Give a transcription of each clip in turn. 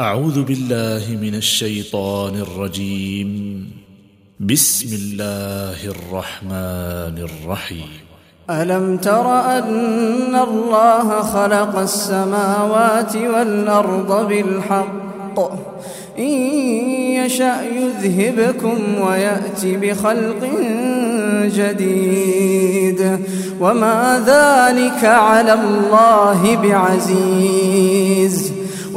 أعوذ بالله من الشيطان الرجيم. بسم الله الرحمن الرحيم. ألم تر أن الله خلق السماوات والأرض بالحق؟ إن يشأ يذهبكم ويأت بخلق جديد. وما ذلك على الله بعزيز.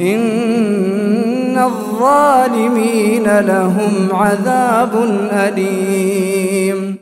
إن الظالمين لهم عذاب أليم.